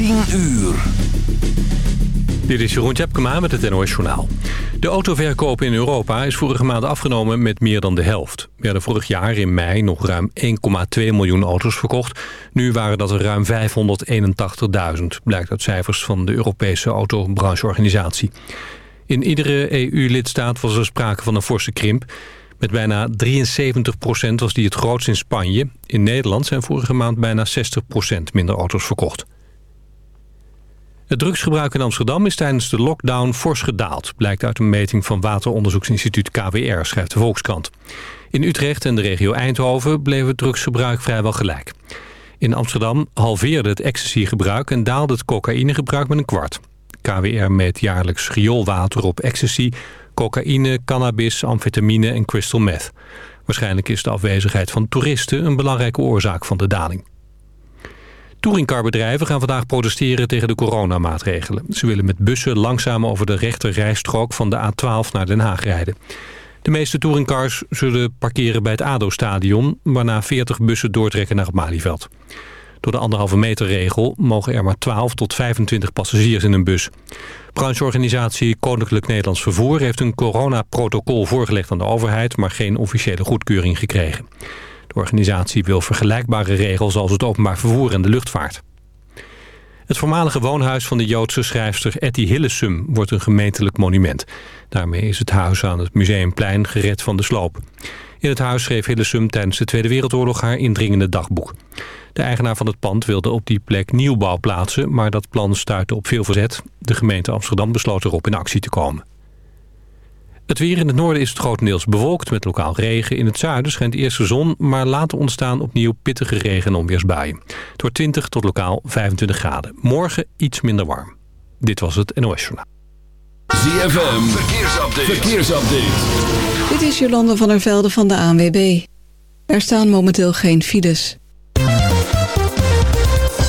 10 uur. Dit is Jeroen Tjepkema met het NOS Journaal. De autoverkoop in Europa is vorige maand afgenomen met meer dan de helft. Er werden vorig jaar in mei nog ruim 1,2 miljoen auto's verkocht. Nu waren dat er ruim 581.000, blijkt uit cijfers van de Europese autobrancheorganisatie. In iedere EU-lidstaat was er sprake van een forse krimp. Met bijna 73% was die het grootst in Spanje. In Nederland zijn vorige maand bijna 60% minder auto's verkocht. Het drugsgebruik in Amsterdam is tijdens de lockdown fors gedaald... blijkt uit een meting van wateronderzoeksinstituut KWR, schrijft de Volkskrant. In Utrecht en de regio Eindhoven bleef het drugsgebruik vrijwel gelijk. In Amsterdam halveerde het ecstasy-gebruik en daalde het cocaïnegebruik met een kwart. KWR meet jaarlijks rioolwater op ecstasy, cocaïne, cannabis, amfetamine en crystal meth. Waarschijnlijk is de afwezigheid van toeristen een belangrijke oorzaak van de daling. Touringcarbedrijven gaan vandaag protesteren tegen de coronamaatregelen. Ze willen met bussen langzaam over de rechterrijstrook van de A12 naar Den Haag rijden. De meeste touringcars zullen parkeren bij het ADO-stadion... waarna 40 bussen doortrekken naar het Malieveld. Door de anderhalve meter regel mogen er maar 12 tot 25 passagiers in een bus. Brancheorganisatie Koninklijk Nederlands Vervoer heeft een coronaprotocol voorgelegd aan de overheid... maar geen officiële goedkeuring gekregen. De organisatie wil vergelijkbare regels als het openbaar vervoer en de luchtvaart. Het voormalige woonhuis van de Joodse schrijfster Etty Hillesum wordt een gemeentelijk monument. Daarmee is het huis aan het Museumplein gered van de sloop. In het huis schreef Hillesum tijdens de Tweede Wereldoorlog haar indringende dagboek. De eigenaar van het pand wilde op die plek nieuwbouw plaatsen... maar dat plan stuitte op veel verzet. De gemeente Amsterdam besloot erop in actie te komen. Het weer in het noorden is het grotendeels bewolkt met lokaal regen. In het zuiden schijnt eerst de zon, maar later ontstaan opnieuw pittige regen- en onweersbuien. Wordt 20 tot lokaal 25 graden. Morgen iets minder warm. Dit was het NOS Journaal. ZFM, verkeersupdate. verkeersupdate. Dit is Jolande van der Velde van de ANWB. Er staan momenteel geen files.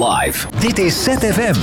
Live. Dit is ZFM.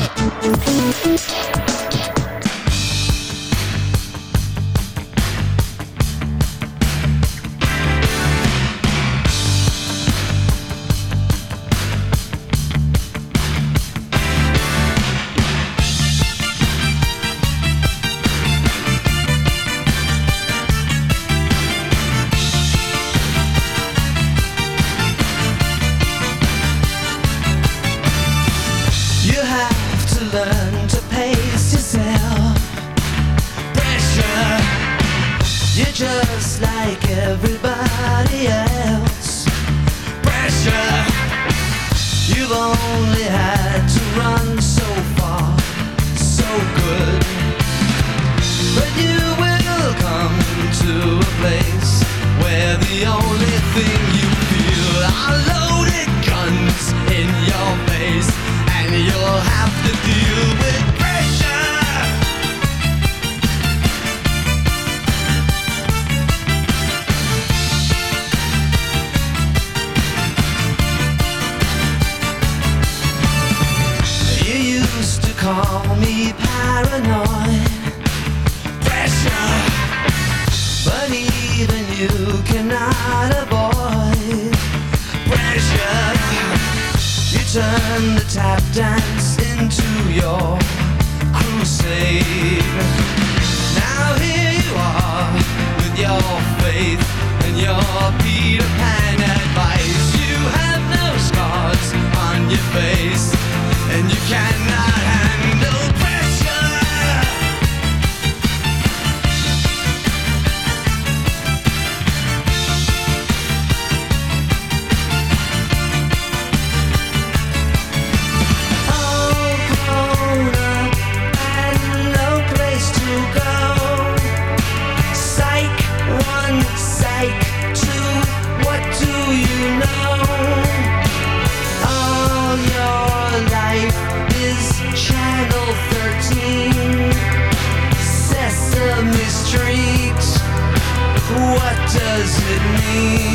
You.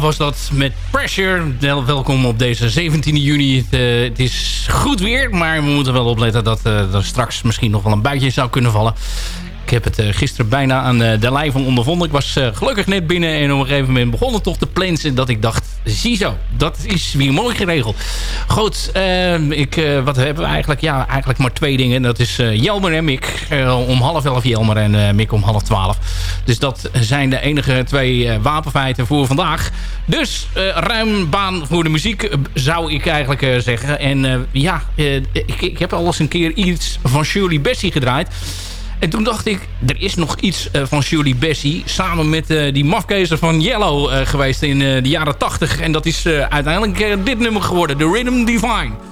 Was dat met Pressure. Wel- Welkom op deze 17 juni. Het, eh, het is goed weer, maar we moeten wel opletten dat eh, er straks misschien nog wel een buitje zou kunnen vallen. Ik heb het eh, gisteren bijna aan de lijve ondervonden. Ik was gelukkig net binnen en op een gegeven moment begon het toch te plensen dat ik dacht, ziezo, dat is weer mooi geregeld. Goed, eh, ik, eh, wat hebben we eigenlijk? Ja, eigenlijk maar twee dingen. Dat is eh, Jelmer en Mick. Eh, om half elf Jelmer en Mick om half twaalf. Dus dat zijn de enige twee wapenfeiten voor vandaag. Dus ruim baan voor de muziek, zou ik eigenlijk zeggen. En ja, ik, ik heb al eens een keer iets van Shirley Bessie gedraaid. En toen dacht ik, er is nog iets eh, van Shirley Bessie... samen met eh, die mafkezer van Yellow eh, geweest in de jaren 80. En dat is uiteindelijk dit nummer geworden, The Rhythm Divine.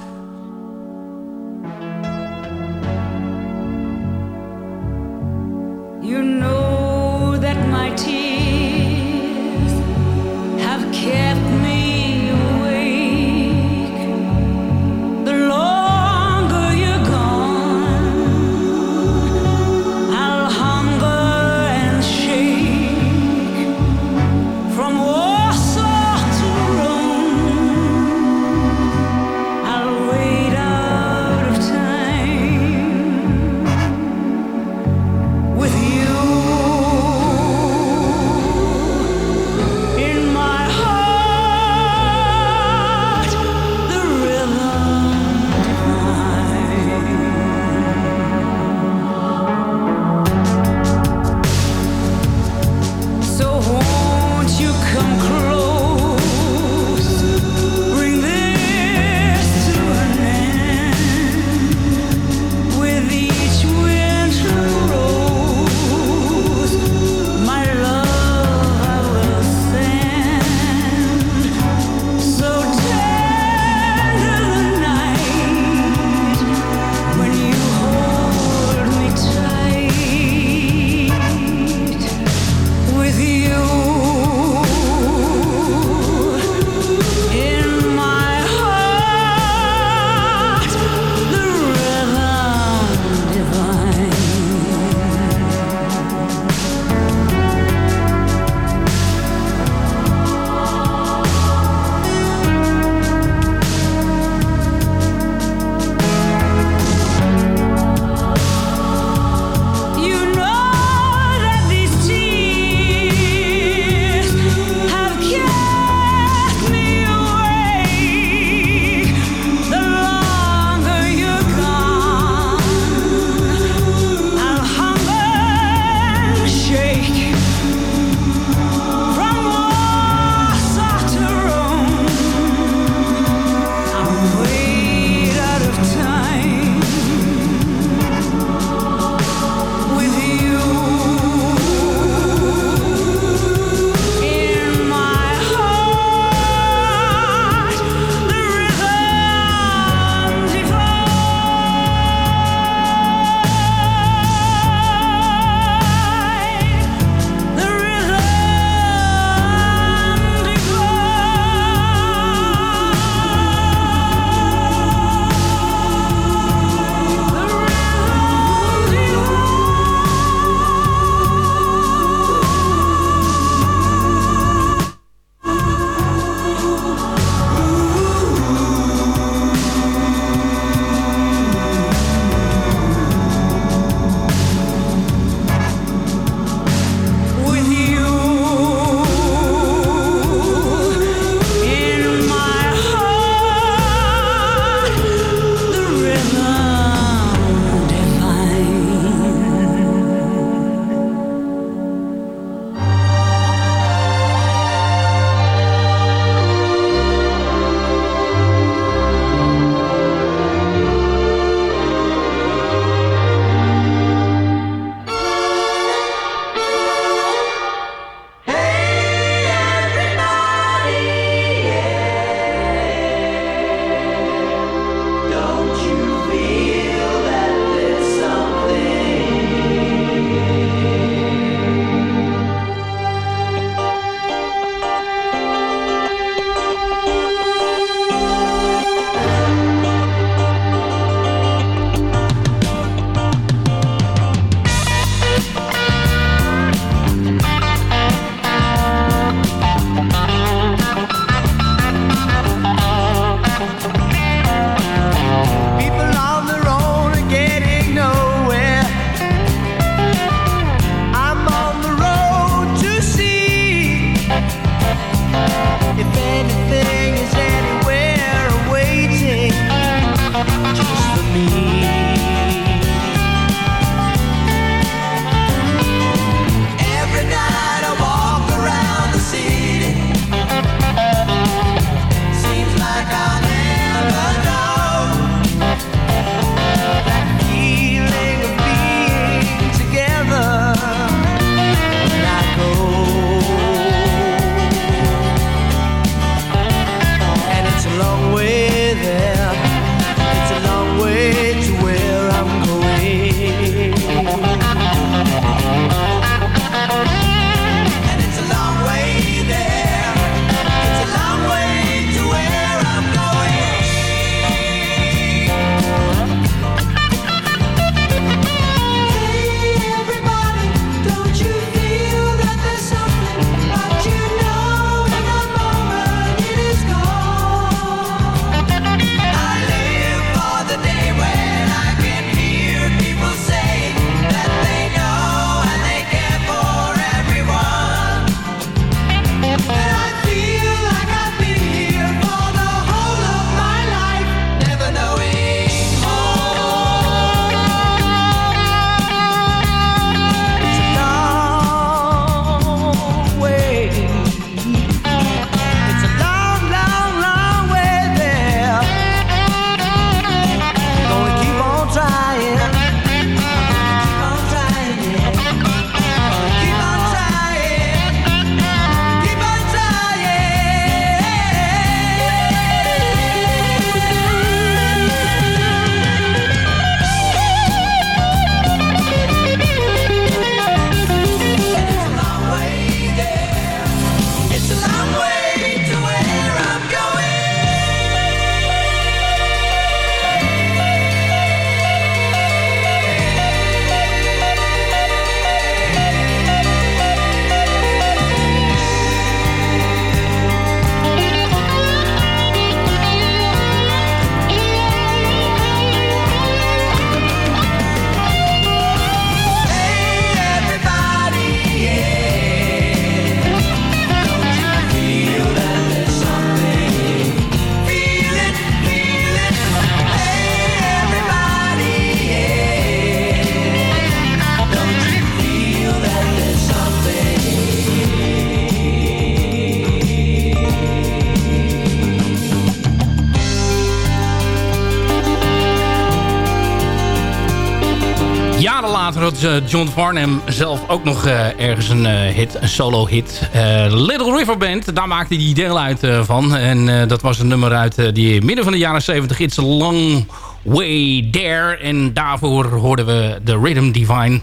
Later had eh, John Farnham zelf ook nog eh, ergens een eh, hit, een solo hit. Little River Band, daar maakte hij deel uit van. En dat was een nummer uit die midden van de jaren 70. It's a long way there. En daarvoor hoorden we The Rhythm Divine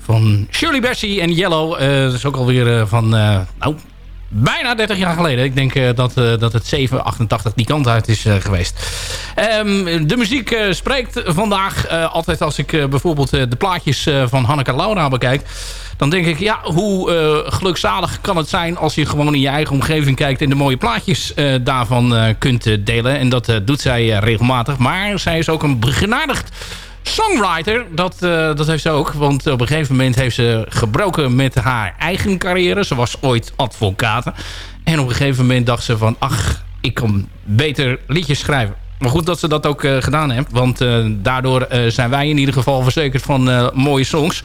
van Shirley Bassey en Yellow. Eh, dat is ook alweer van, nou, bijna 30 jaar geleden. Ik denk eh, dat, eh, dat het 7, 88 die kant uit is eh, geweest. Ehm, de muziek spreekt vandaag. altijd als ik bijvoorbeeld de plaatjes van Hanneke Laura bekijk... dan denk ik, ja, hoe gelukzalig kan het zijn... als je gewoon in je eigen omgeving kijkt... en de mooie plaatjes daarvan kunt delen. En dat doet zij regelmatig. Maar zij is ook een begenadigd songwriter, dat, eh, dat heeft ze ook. Want op een gegeven moment heeft ze gebroken met haar eigen carrière. Ze was ooit advocaat. En op een gegeven moment dacht ze van... ach, ik kan beter liedjes schrijven. Maar goed dat ze dat ook eh, gedaan heeft. Want eh, daardoor zijn wij in ieder geval verzekerd van mooie songs.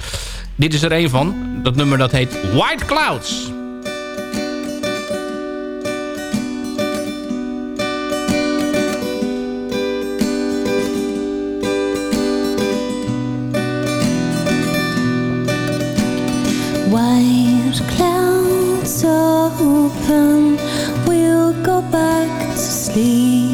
Dit is er een van. Dat nummer dat heet White Clouds. Open, we'll go back to sleep.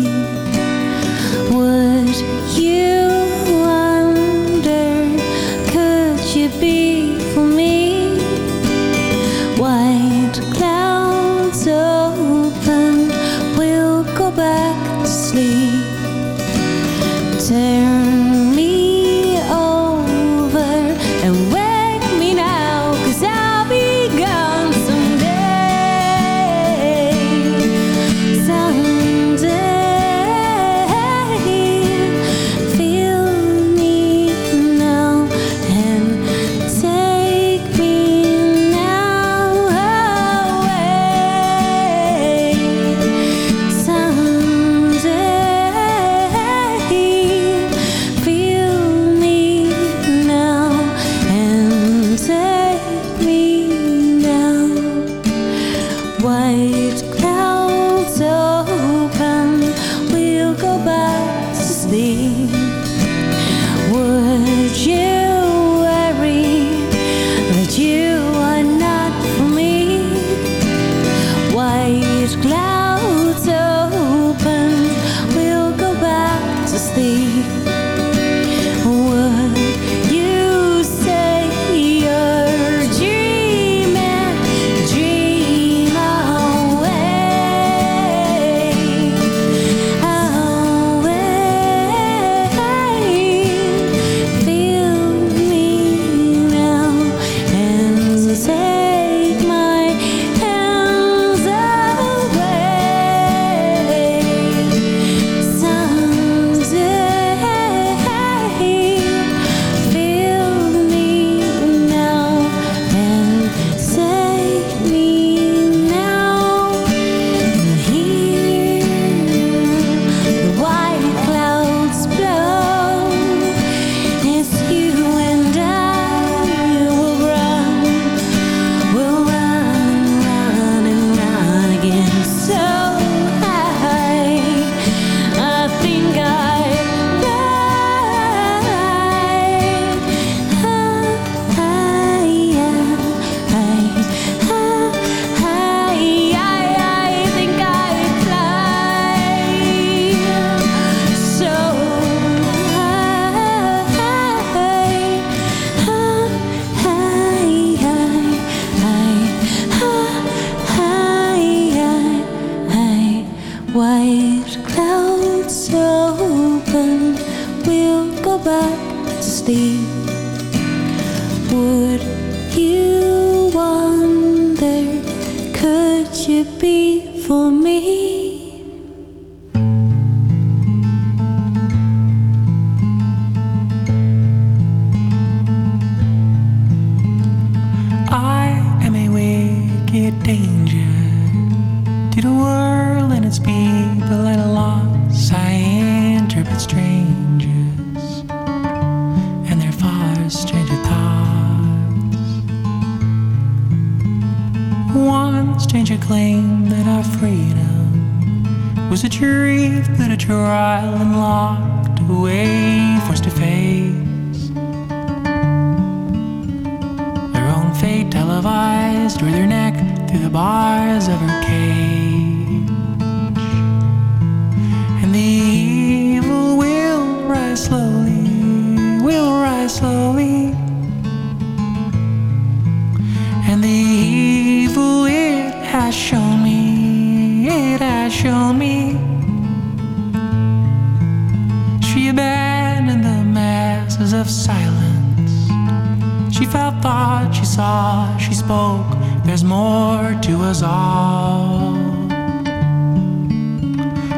She spoke. There's more to us all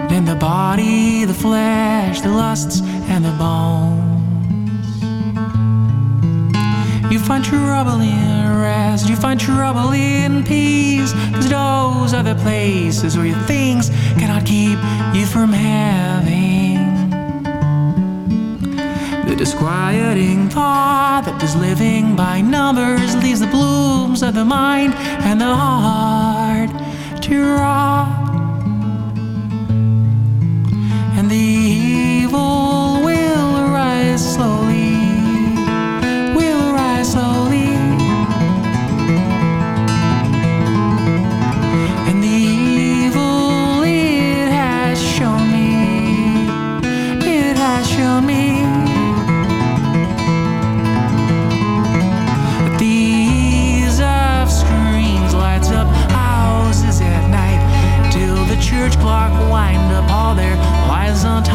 than the body, the flesh, the lusts, and the bones. You find trouble in rest, you find trouble in peace. Cause those are the places where your things cannot keep you from having disquieting thought that is living by numbers leaves the blooms of the mind and the heart to rot. And the evil présente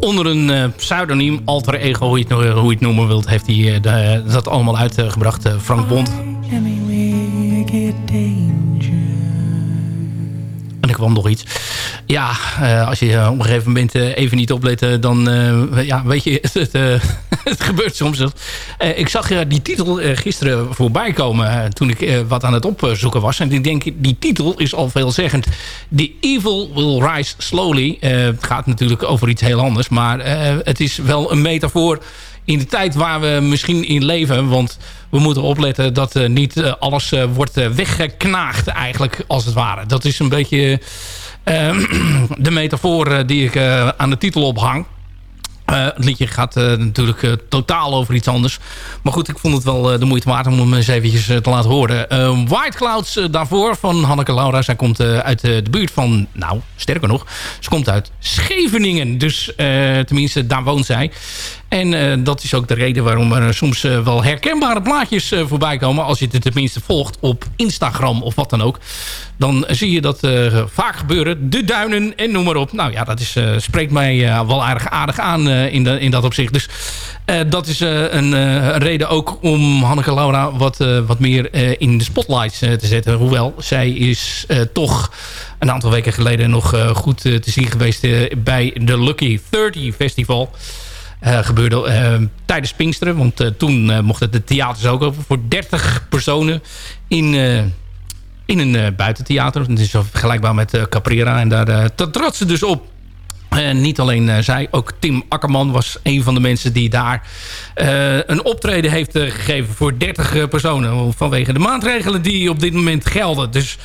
Onder een eh, pseudoniem, alter ego, hoe je het, nou- hoe je het noemen wilt... heeft hij eh, de- dat allemaal uitgebracht, eh, Frank Bond. En er kwam nog iets. Ja, eh, als je eh, op een gegeven moment eh, even niet oplet... dan ja, weet je, het, het gebeurt soms. Ik zag die titel gisteren voorbij komen... toen ik wat aan het opzoeken was. En ik denk, die titel is al veelzeggend. The evil will rise slowly. Het gaat natuurlijk over iets heel anders. Maar het is wel een metafoor in de tijd waar we misschien in leven. Want we moeten opletten dat eh, niet alles wordt weggeknaagd eigenlijk, als het ware. Dat is een beetje de metafoor eh, die ik eh, aan de titel ophang. Eh, het liedje gaat eh, natuurlijk eh, totaal over iets anders. Maar goed, ik vond het wel eh, de moeite waard om hem eens eventjes eh, te laten horen. Eh, White Clouds eh, daarvoor van Hanneke Laura. Zij komt eh, uit eh, de buurt van, nou, sterker nog, ze komt uit Scheveningen. Dus eh, tenminste, daar woont zij. En eh, dat is ook de reden waarom er soms eh, wel herkenbare plaatjes eh, voorbij komen. Als je het tenminste volgt op Instagram of wat dan ook. Dan zie je dat eh, vaak gebeuren. De duinen en noem maar op. Nou ja, dat is, eh, spreekt mij eh, wel aardig aardig aan eh, in, de, in dat opzicht. Dus eh, dat is eh, een, eh, reden ook om Hanneke Laura wat, eh, wat meer eh, in de spotlights eh, te zetten. Hoewel, zij is eh, toch een aantal weken geleden nog eh, goed eh, te zien geweest eh, bij de Lucky 30 Festival. Eh, gebeurde eh, tijdens Pinksteren. Want eh, toen mochten de theaters ook open voor 30 personen in, in een buitentheater. Het is vergelijkbaar met Caprera. En daar trad ze dus op. En niet alleen zij, ook Tim Akkerman was een van de mensen die daar een optreden heeft gegeven voor 30 personen. Vanwege de maatregelen die op dit moment gelden. Dus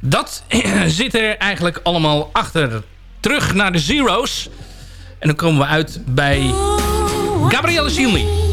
dat zit er eigenlijk allemaal achter. Terug naar de Zero's. En dan komen we uit bij Gabrielle Silny.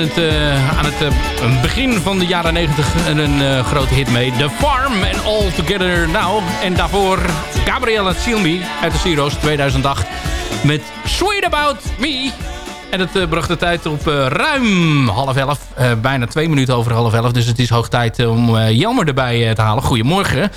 Het eh, aan het eh, begin van de jaren 90 een eh, grote hit mee. The Farm en All Together Now. En daarvoor Gabriella Cilmi uit de Zero's 2008 met Sweet About Me. En het bracht de tijd op ruim half elf. Bijna twee minuten over half elf. Dus het is hoog tijd om Jelmer erbij te halen. Goedemorgen.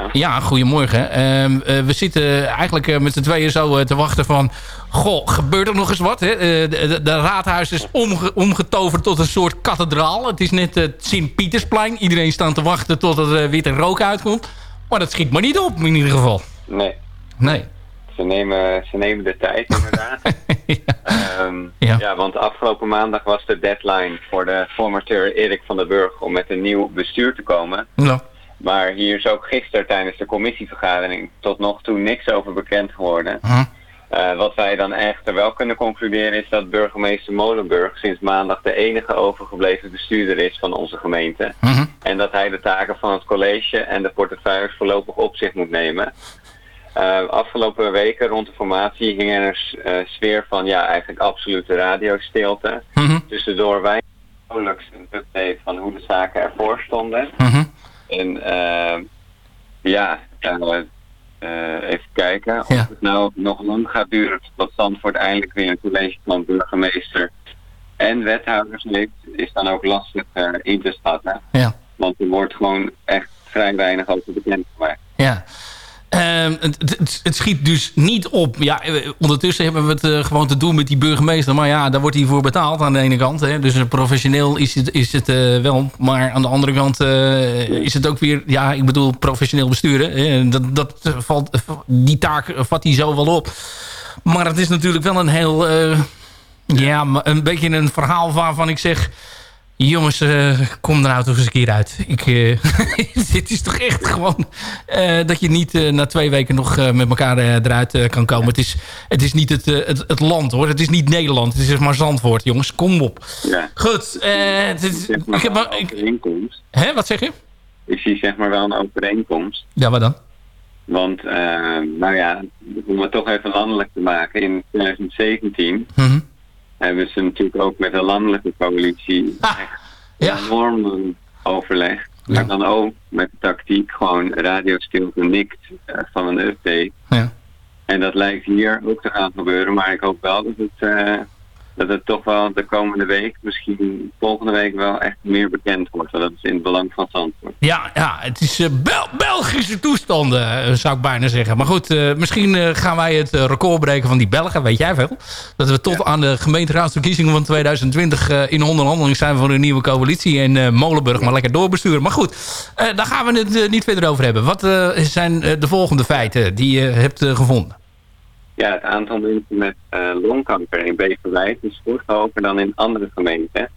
Goedemorgen. Ja, goedemorgen. Ehm, eh, we zitten eigenlijk eh, met z'n tweeën zo eh, te wachten van... Goh, gebeurt er nog eens wat? Hè? De, de, de raadhuis is omge- omgetoverd tot een soort kathedraal. Het is net het Sint-Pietersplein. Iedereen staat te wachten tot er witte rook uitkomt. Maar dat schiet maar niet op, in ieder geval. Nee, Nee. ze nemen, ze nemen de tijd inderdaad. Ehm, Ja. ja. want afgelopen maandag was de deadline voor de formateur Erik van der Burg om met een nieuw bestuur te komen. Ja. Maar hier is ook gisteren tijdens de commissievergadering tot nog toe niks over bekend geworden. Hm. Eh, wat wij dan echter wel kunnen concluderen is dat burgemeester Molenburg sinds maandag de enige overgebleven bestuurder is van onze gemeente. Mhm. En dat hij de taken van het college en de portefeuilles voorlopig op zich moet nemen. Eh, afgelopen weken rond de formatie hing er een eh, sfeer van ja, eigenlijk absolute radiostilte. Mhm. Tussendoor wij nauwelijks een update van hoe de zaken ervoor stonden. Mhm. En eh, ja, eh, eh, even kijken. Of Ja. het nou nog lang gaat duren tot Zandvoort eindelijk weer een college van burgemeester en wethouders heeft, is dan ook lastig in te schatten. Ja. Want er wordt gewoon echt vrij weinig over bekend gemaakt. Ja. Ehm, het, het, schiet dus niet op. Ja, eh, ondertussen hebben we het eh, gewoon te doen met die burgemeester. Maar ja, daar wordt hij voor betaald aan de ene kant. Hè. Dus professioneel is het, is het eh, wel. Maar aan de andere kant is het ook weer... Ja, ik bedoel professioneel besturen. Hè. Dat, dat valt, die taak vat hij zo wel op. Maar het is natuurlijk wel een heel... ja, een beetje een verhaal waarvan ik zeg... Jongens, eh, kom er nou toch eens een keer uit. Ik, eh, dit is toch echt gewoon eh, dat je niet na twee weken nog met elkaar eruit kan komen. Het, is, het is niet het, het, het land hoor. Het is niet Nederland. Het is maar Zandvoort, jongens. Kom op. Ja. Goed. het is- Zeg maar ik heb, maar- een overeenkomst. hè, wat zeg je? Ik zie zeg maar wel een overeenkomst. Ja, wat dan? Want, nou ja, om het toch even landelijk te maken, in 2017 Mhm. Hebben ze natuurlijk ook met de landelijke coalitie Ah, echt enorm overlegd. Maar dan ook met de tactiek gewoon radiostilte nikt eh, van een update. Ja. En dat lijkt hier ook te gaan gebeuren, maar ik hoop wel dat het, eh, dat het toch wel de komende week, misschien volgende week wel echt meer bekend wordt. Want dat is in het belang van Zandvoort. Ja, ja het is eh, Bel Belgische toestanden, eh, zou ik bijna zeggen. Maar goed, eh, misschien gaan wij het record breken van die Belgen, weet jij veel. Dat we tot aan de gemeenteraadsverkiezingen van 2020 eh, in onderhandeling zijn voor een nieuwe coalitie. En eh, Molenburg maar lekker doorbesturen. Maar goed, daar gaan we het niet verder over hebben. Wat zijn de volgende feiten die je hebt gevonden? Ja, het aantal mensen met eh, longkanker in Beverwijk is fors hoger dan in andere gemeenten.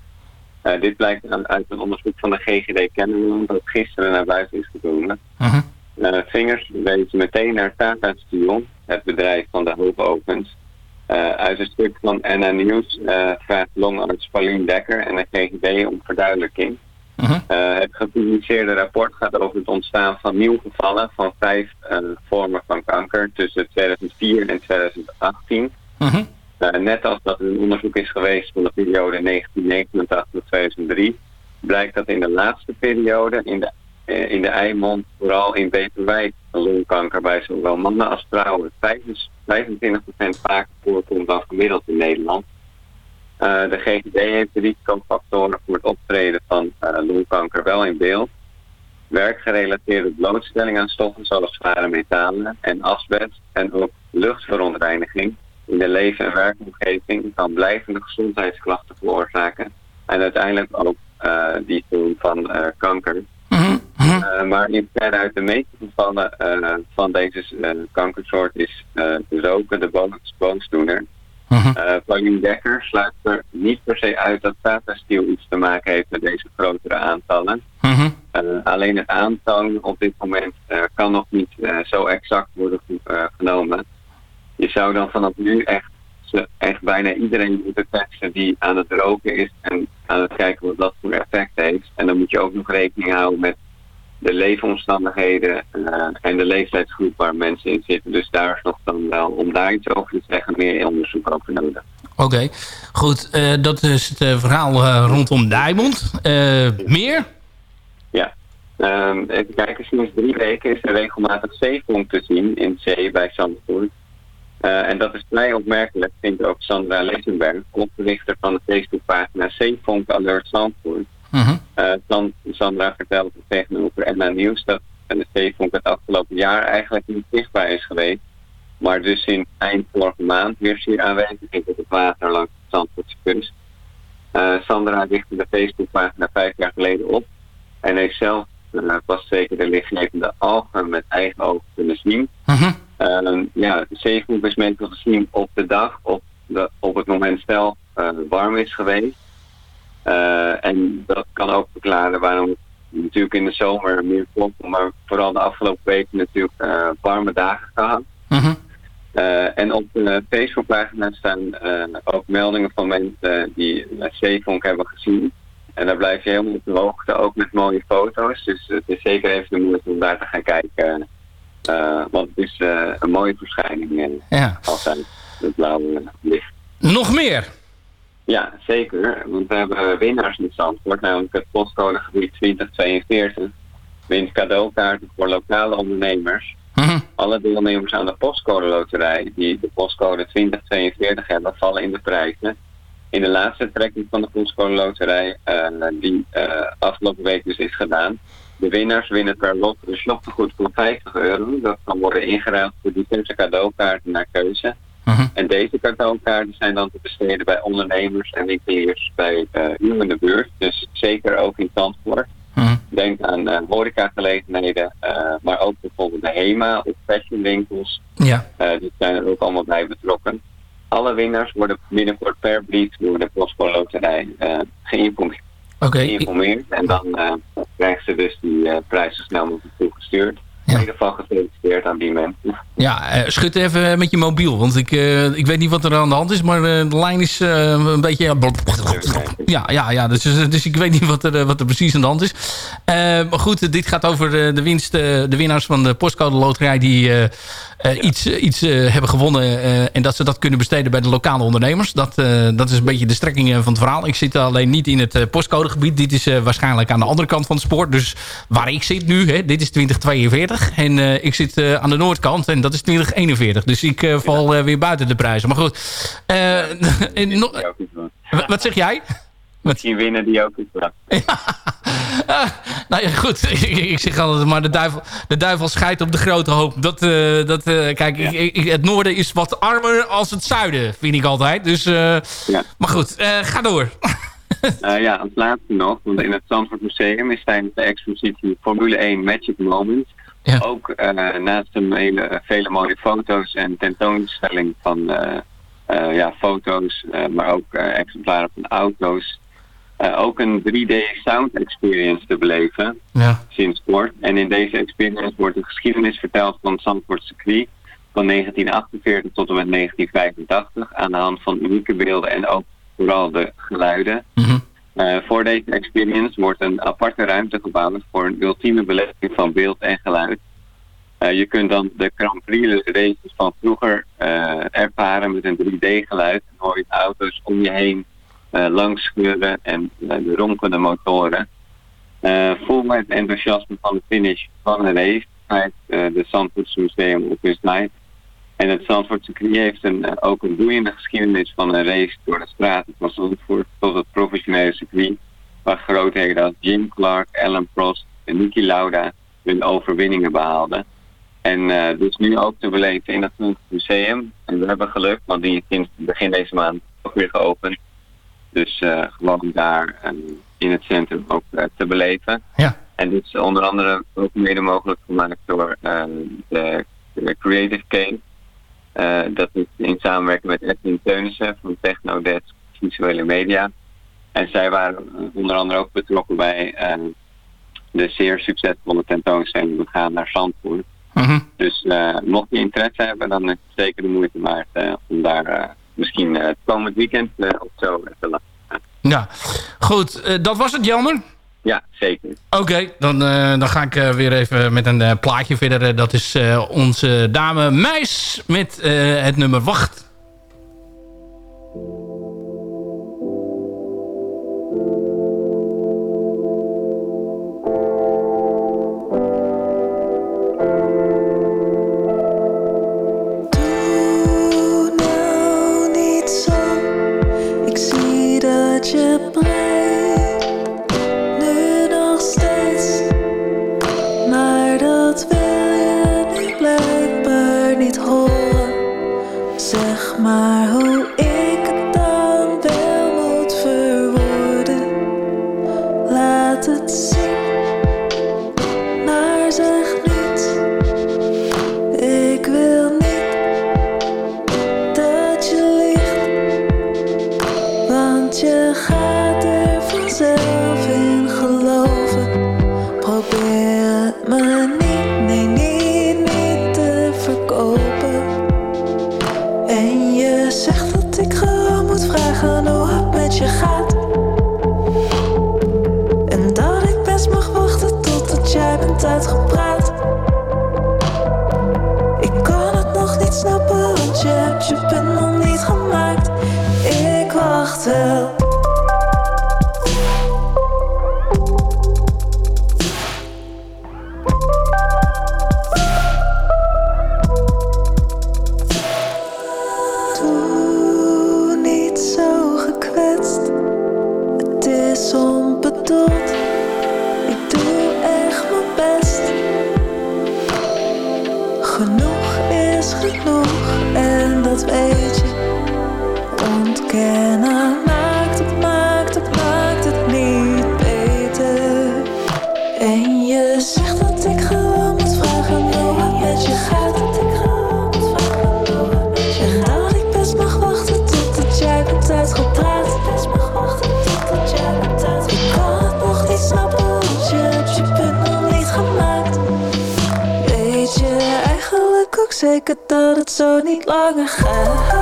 Eh, dit blijkt uit een onderzoek van de GGD Kennemerland dat gisteren naar buiten is gekomen. Mhm. Eh, vingers wezen meteen naar Tata Steel, het bedrijf van de Hoge Ovens. Eh, uit een stuk van NN Nieuws eh, vraagt longarts Paulien Dekker en de GGD om verduidelijking. Mhm. Eh, het gepubliceerde rapport gaat over het ontstaan van nieuwe gevallen van vijf eh, vormen van kanker tussen 2004 en 2018. Mhm. Eh, net als dat er een onderzoek is geweest van de periode 1989 tot 2003, blijkt dat in de laatste periode in de, in de eimond, vooral in Beverwijk, longkanker bij zowel mannen als vrouwen 25% vaker voorkomt dan gemiddeld in Nederland. Eh, de GGD heeft de risicofactoren voor het optreden van eh, longkanker wel in beeld. Werkgerelateerde blootstelling aan stoffen zoals zware metalen en asbest en ook luchtverontreiniging in de leven- en werkomgeving kan blijvende gezondheidsklachten veroorzaken. En uiteindelijk ook eh, die vorm van kanker. Eh, maar in uit de meeste gevallen van deze kankersoort is roken de boos- boosdoener. Eh Pauline Dekker sluit er niet per se uit dat Tata Steel iets te maken heeft met deze grotere aantallen. Mhm. Eh, alleen het aantal op dit moment eh, kan nog niet zo exact worden genomen. Je zou dan vanaf nu echt, echt bijna iedereen moeten testen die aan het roken is en aan het kijken wat dat voor effect heeft. En dan moet je ook nog rekening houden met de leefomstandigheden eh, en de leeftijdsgroep waar mensen in zitten. Dus daar is nog dan wel, om daar iets over te zeggen, meer onderzoek over nodig. Oké, goed. eh, dat is het eh, verhaal rondom Diamond. Eh, meer? Ja. Ehm, even kijken, sinds drie weken is er regelmatig zeevonk te zien in zee bij Zandvoort. En dat is vrij opmerkelijk, vindt ook Sandra Lezenberg, oprichter van de Facebookpagina Zeevonk Alert Zandvoort. Mhm. Eh, San- Sandra vertelde tegenover NA Nieuws dat de zeevonk het afgelopen jaar eigenlijk niet zichtbaar is geweest. Maar dus in eind vorige maand weer zeer aanwezig is op het water langs de Zandvoortse kust. Eh, Sandra richtte de Facebookpagina vijf jaar geleden op. En heeft zelf eh, pas zeker de lichtgevende algen met eigen ogen kunnen zien. Mhm. Ehm, ja, is meestal gezien op de dag op, de, op het moment zelf warm is geweest. Eh, en dat kan ook verklaren waarom het natuurlijk in de zomer meer klopt, maar vooral de afgelopen weken natuurlijk eh, warme dagen gehad. Mhm. Eh, en op de Facebookpagina staan ook meldingen van mensen die zeevonk hebben gezien. En daar blijf je helemaal op de hoogte, ook met mooie foto's. Dus het is zeker even de moeite om daar te gaan kijken. Want het is een mooie verschijning Ja. altijd, het blauwe licht. Nog meer? Ja, zeker. Want we hebben winnaars in Zandvoort, namelijk het postcodegebied 2042. Wint cadeaukaarten voor lokale ondernemers. Mhm. Alle deelnemers aan de postcode loterij die de postcode 2042 hebben, vallen in de prijzen. In de laatste trekking van de postcode loterij, eh, die eh, afgelopen week dus is gedaan. De winnaars winnen per lot een shoptegoed van 50 euro. Dat kan worden ingeruild voor diverse cadeaukaarten naar keuze. En deze cadeaukaarten zijn dan te besteden bij ondernemers en winkeliers bij eh u in de buurt. Dus zeker ook in Zandvoort. Denk aan eh horecagelegenheden, eh, maar ook bijvoorbeeld de HEMA of fashionwinkels. Ja. Eh, die zijn er ook allemaal bij betrokken. Alle winnaars worden binnenkort per brief door de Postcode Loterij eh, geïnformeerd. Oké. geïnformeerd. En dan eh, krijgen ze dus die eh prijs zo snel mogelijk toegestuurd. In ieder geval gefeliciteerd aan die mensen. Ja, eh, schud even met je mobiel. Want ik, eh, ik weet niet wat er aan de hand is. Maar eh, de lijn is een beetje... Ja, ja, ja dus, dus ik weet niet wat er, wat er precies aan de hand is. Maar goed, dit gaat over de winst. de winnaars van de postcode loterij die eh, eh, iets, iets eh, hebben gewonnen. en dat ze dat kunnen besteden bij de lokale ondernemers. Dat, dat is een beetje de strekking van het verhaal. Ik zit alleen niet in het postcodegebied. Dit is waarschijnlijk aan de andere kant van het spoor. Dus waar ik zit nu, hè, dit is 2042. En ik zit aan de noordkant en dat is 2041. Dus ik val weer buiten de prijzen. Maar goed. En wat zeg jij? Misschien winnen die ook iets. Nou ja, goed. ik, ik zeg altijd maar, de duivel, de duivel scheidt op de grote hoop. Dat, eh, dat, eh, kijk, ik, ik- het noorden is wat armer als het zuiden, vind ik altijd. Dus, eh, Maar goed, ga door. Ja, als laatste nog, want in het Zandvoort Museum is tijdens de expositie Formule 1 Magic Moments ook naast een hele, vele mooie foto's en tentoonstelling van ja, foto's, maar ook exemplaren van auto's, eh, ook een 3D sound experience te beleven Ja. sinds kort. En in deze experience wordt de geschiedenis verteld van het Zandvoort circuit van 1948 tot en met 1985 aan de hand van unieke beelden en ook vooral de geluiden. Eh, voor deze experience wordt een aparte ruimte gebouwd voor een ultieme beleving van beeld en geluid. Eh, je kunt dan de Grand Prix races van vroeger ervaren met een 3D geluid. Dan hoor je de auto's om je heen scheuren en eh, de ronkende motoren. Eh, vol met enthousiasme van de finish van een race eh, de Zandvoortse Museum op site. En het Zandvoort circuit heeft een, ook een boeiende geschiedenis van een race door de straten van Zandvoort tot het professionele circuit. Waar grootheden als Jim Clark, Alan Prost en Niki Lauda hun overwinningen behaalden. En eh, dus nu ook te beleven in het Museum. En we hebben geluk, want die is begin deze maand ook weer geopend. Dus eh, gewoon daar eh, in het centrum ook eh, te beleven. Ja. En dit is onder andere ook mede mogelijk gemaakt door eh, de, de Creative Cave. Eh, dat is in samenwerking met Edwin Teunissen van Technodesk Visuele Media. En zij waren onder andere ook betrokken bij eh, de zeer succesvolle tentoonstelling We gaan naar Zandvoort. Mhm. Dus eh, mocht je interesse hebben, dan is het zeker de moeite waard om daar misschien eh, het komend weekend eh, of zo te laten. Ja, goed. eh, dat was het, Jelmer? Ja, zeker. Oké, dan, dan ga ik weer even met een plaatje verder. Dat is onze dame Meis met het nummer Wacht. Zo niet langer gaat?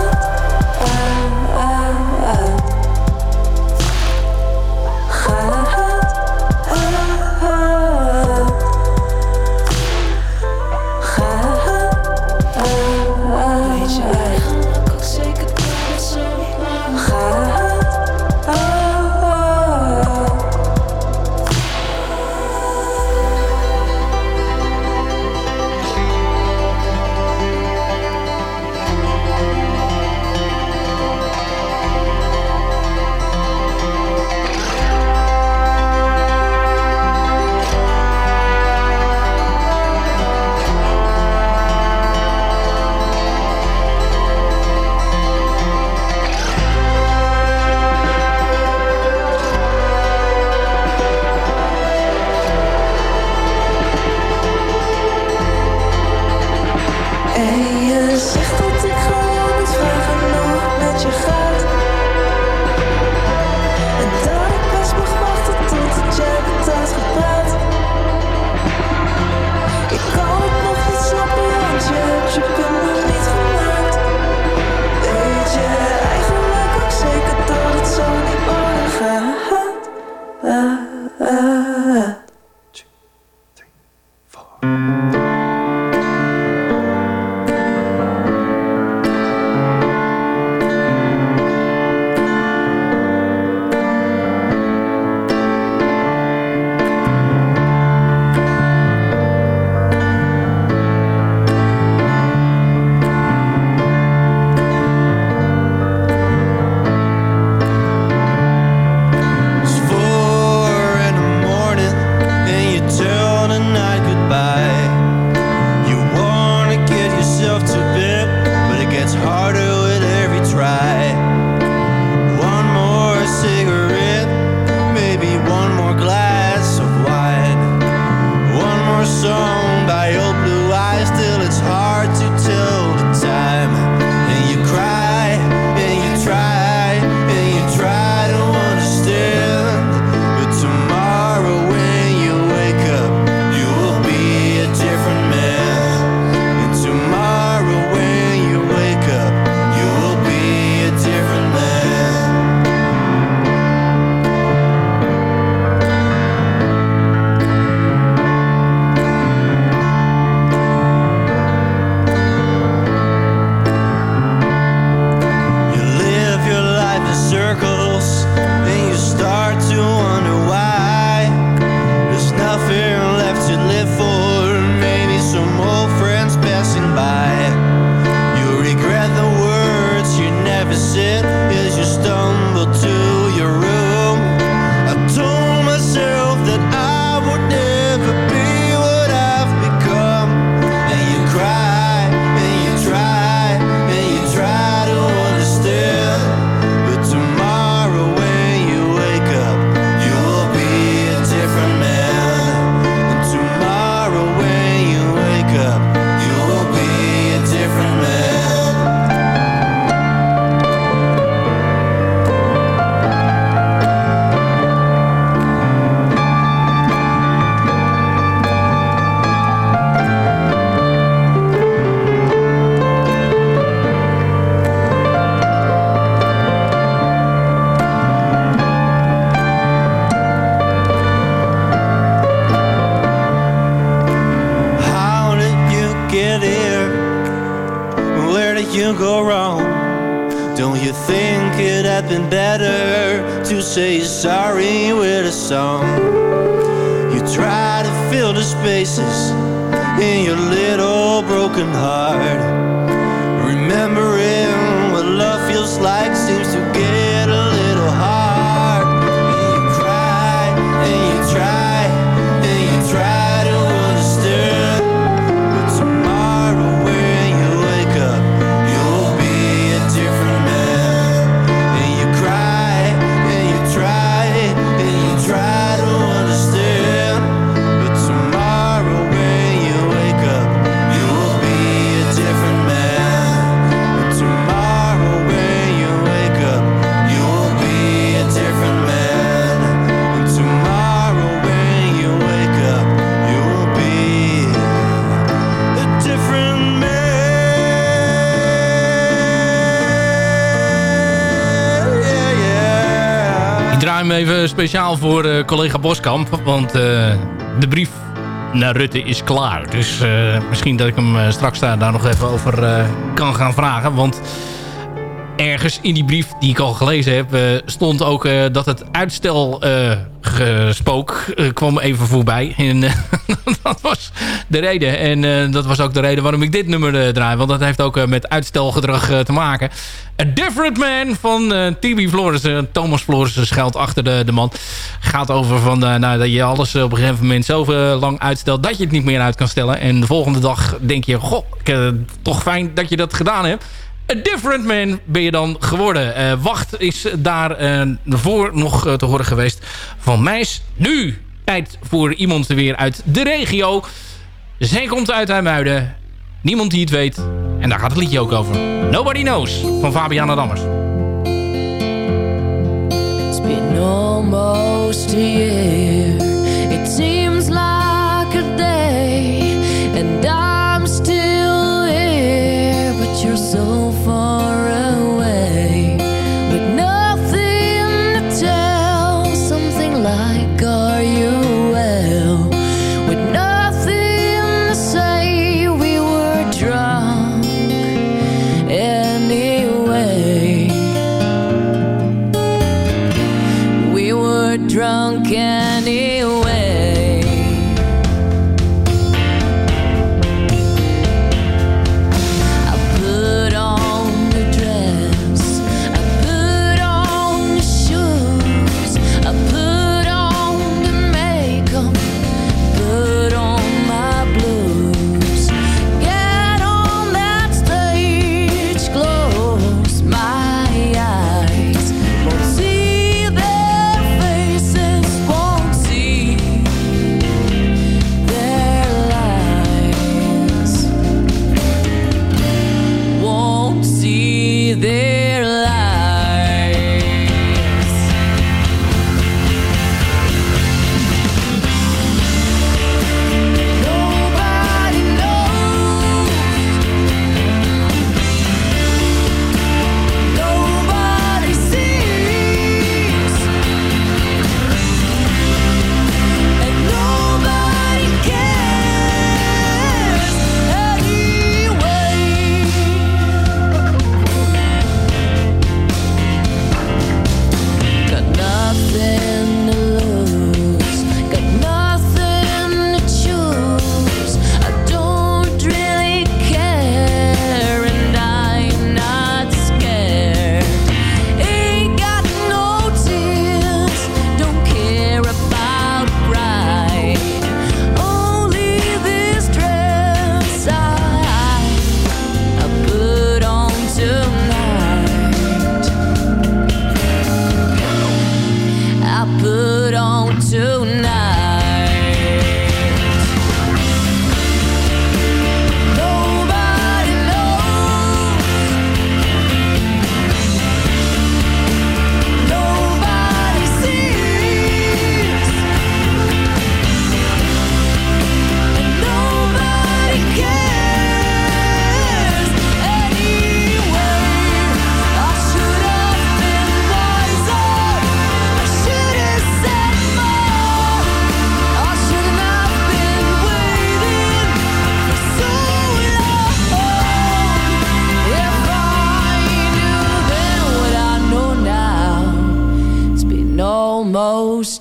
Speciaal voor eh, collega Boskamp. Want eh, de brief naar Rutte is klaar. Dus eh, misschien dat ik hem straks daar, daar nog even over kan gaan vragen. Want ergens in die brief die ik al gelezen heb... eh, stond ook eh, dat het uitstel eh, kwam even voorbij. En dat was de reden. En dat was ook de reden waarom ik dit nummer draai. Want dat heeft ook met uitstelgedrag te maken. A Different Man van Flores. eh, Thomas Flores schuilt achter de, de man. Gaat over van, nou, dat je alles op een gegeven moment zo lang uitstelt... dat je het niet meer uit kan stellen. En de volgende dag denk je... Goh, ik, toch fijn dat je dat gedaan hebt. A different man ben je dan geworden. Uh, wacht is daarvoor eh, uh, nog eh, te horen geweest van Meis. Nu tijd voor iemand weer uit de regio. Zij komt uit Heemuiden. Niemand die het weet. En daar gaat het liedje ook over. Nobody Knows van Fabiana Dammers. It's been almost a year.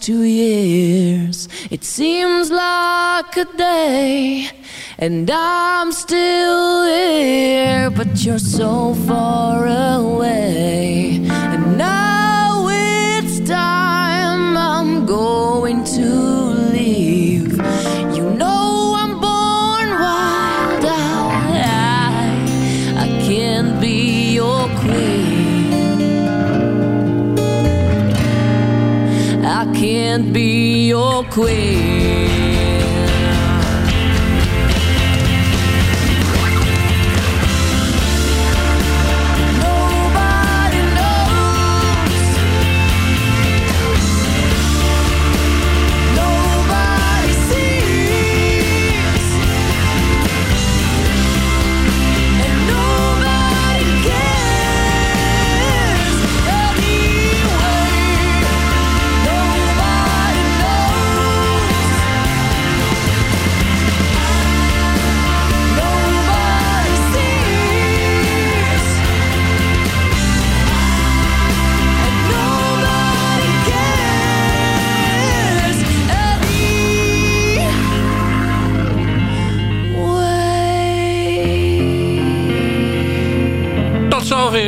two years. It seems like a day, and I'm still here, but you're so far away. can't be your queen.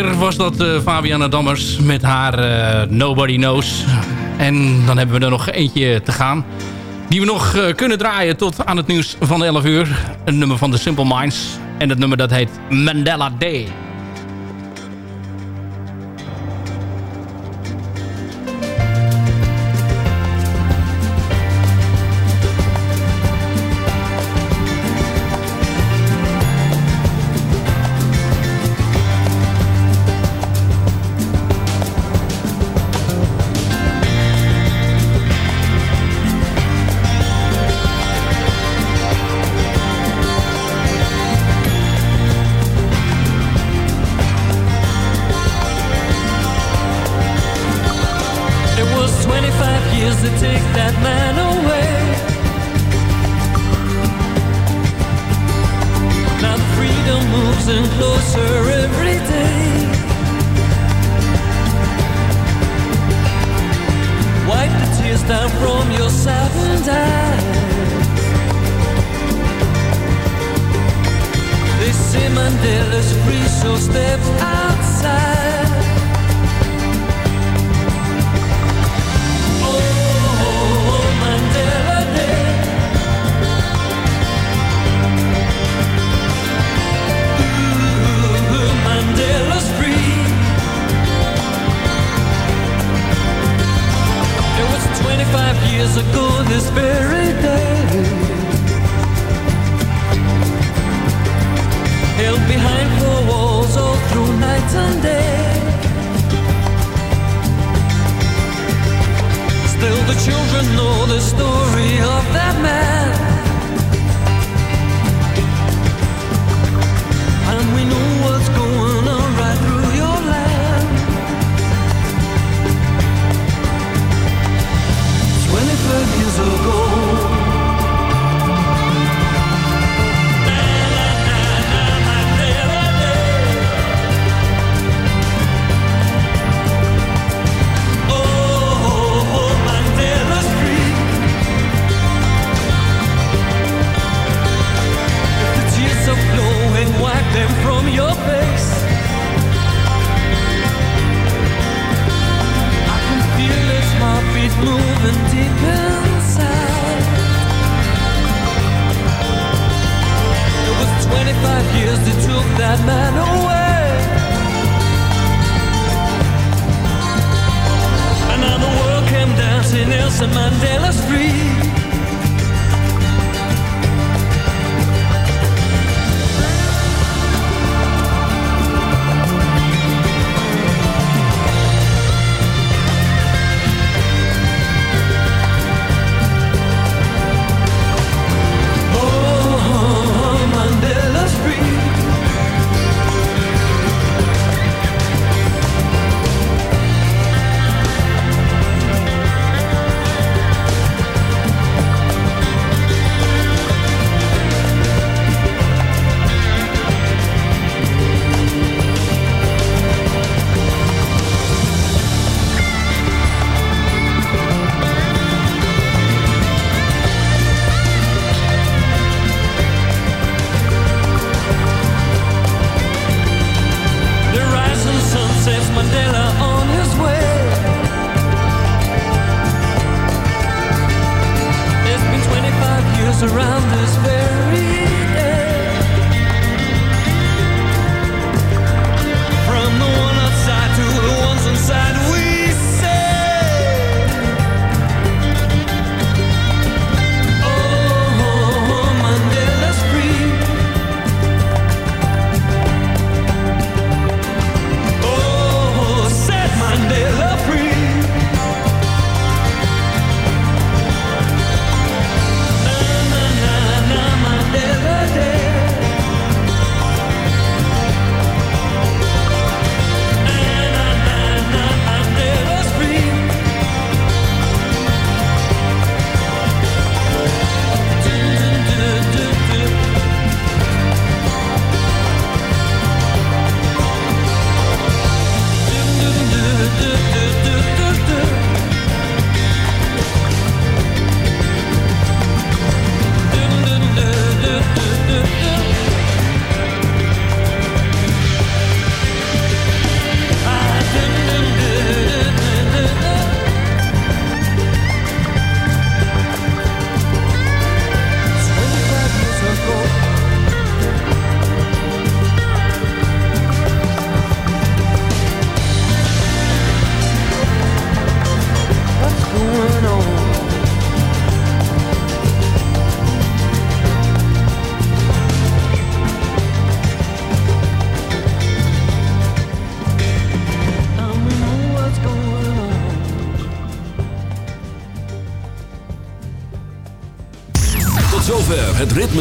keer was dat uh, Fabiana Dammers met haar eh, Nobody Knows. En dan hebben we er nog eentje te gaan. Die we nog eh, kunnen draaien tot aan het nieuws van 11 uur. Een nummer van The Simple Minds. En dat nummer dat heet Mandela Day.